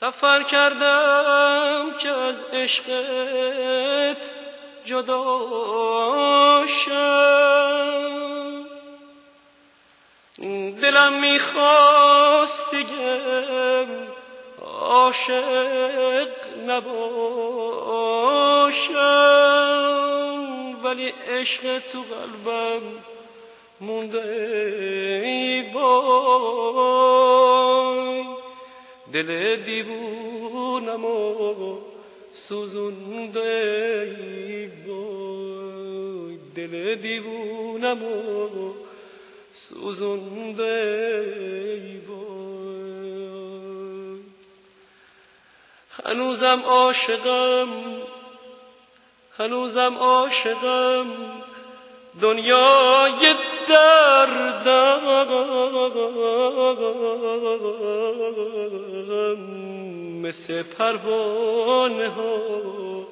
سفر کردم که از عشقت جدا شم. دلم می‌خواست دیگه عاشق نباشم ولی عشق تو قلبم مونده ای دل دیوونم و سوزونده ای وای دل دیوونم و سوزونده ای وای هنوزم عاشقم هنوزم عاشقم. دنیای دردم. مثل پروانه ها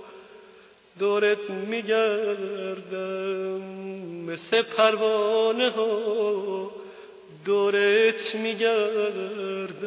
دورت میگردم. مثل پروانه ها دورت میگردم.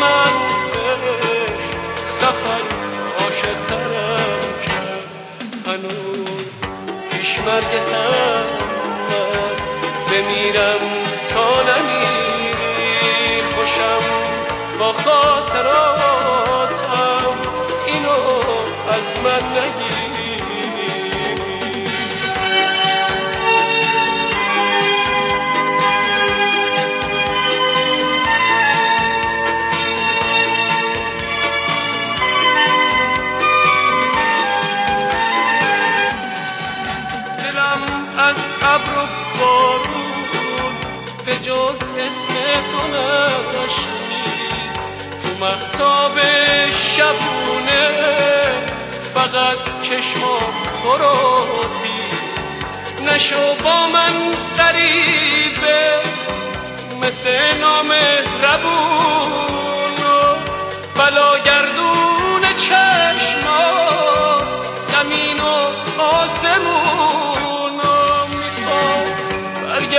من سفر عاشقترم کرد. هنوز پیش مرگتم من بمیرم تا نمیری. خوشم با خاطراتم. اینو از من نگیر. جز اسم تو نشنید تو محتاب شبونه فقط چشمام تو رو دید نشو با من قریبه مثل نام ربون.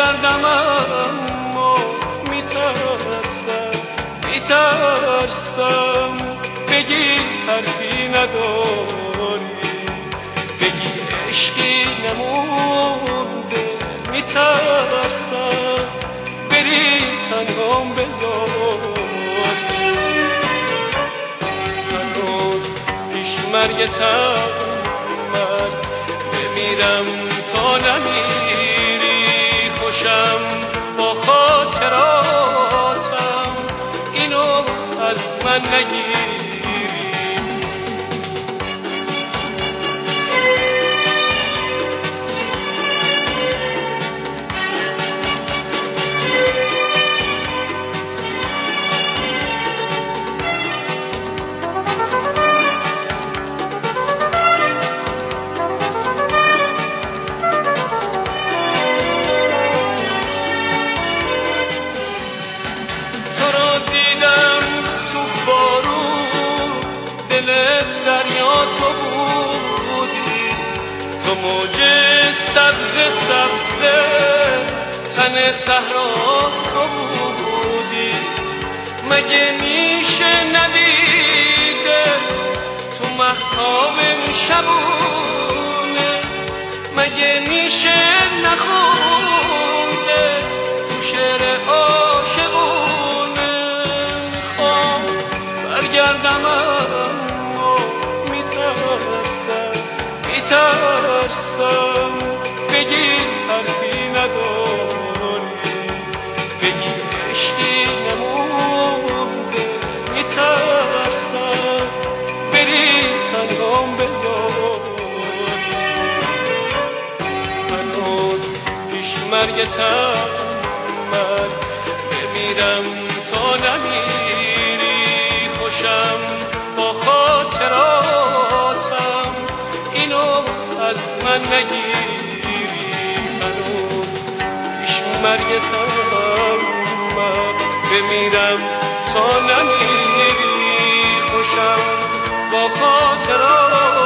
برگردم میترسم بگی حرفی نداری بگی عشقی نمونده. میترسم بری تنهام بذاری هنوز پیش مرگتم من بمیرم تا نمیری خوشم با خاطرات از من نگیر. سبز سبز تن صحرا تو بودی. مگه میشه ندیده تو محتاب شبونه؟ مگه میشه نخونده تو شعر عاشقونه؟ می‌خوام برگردم اما میترسم میترسم. مرگتم من بمیرم تا نمیری خوشم با خاطراتم. اینو از من نگیری هنوز پیش مرگتم من بمیرم تا نمیری خوشم با خاطراتم.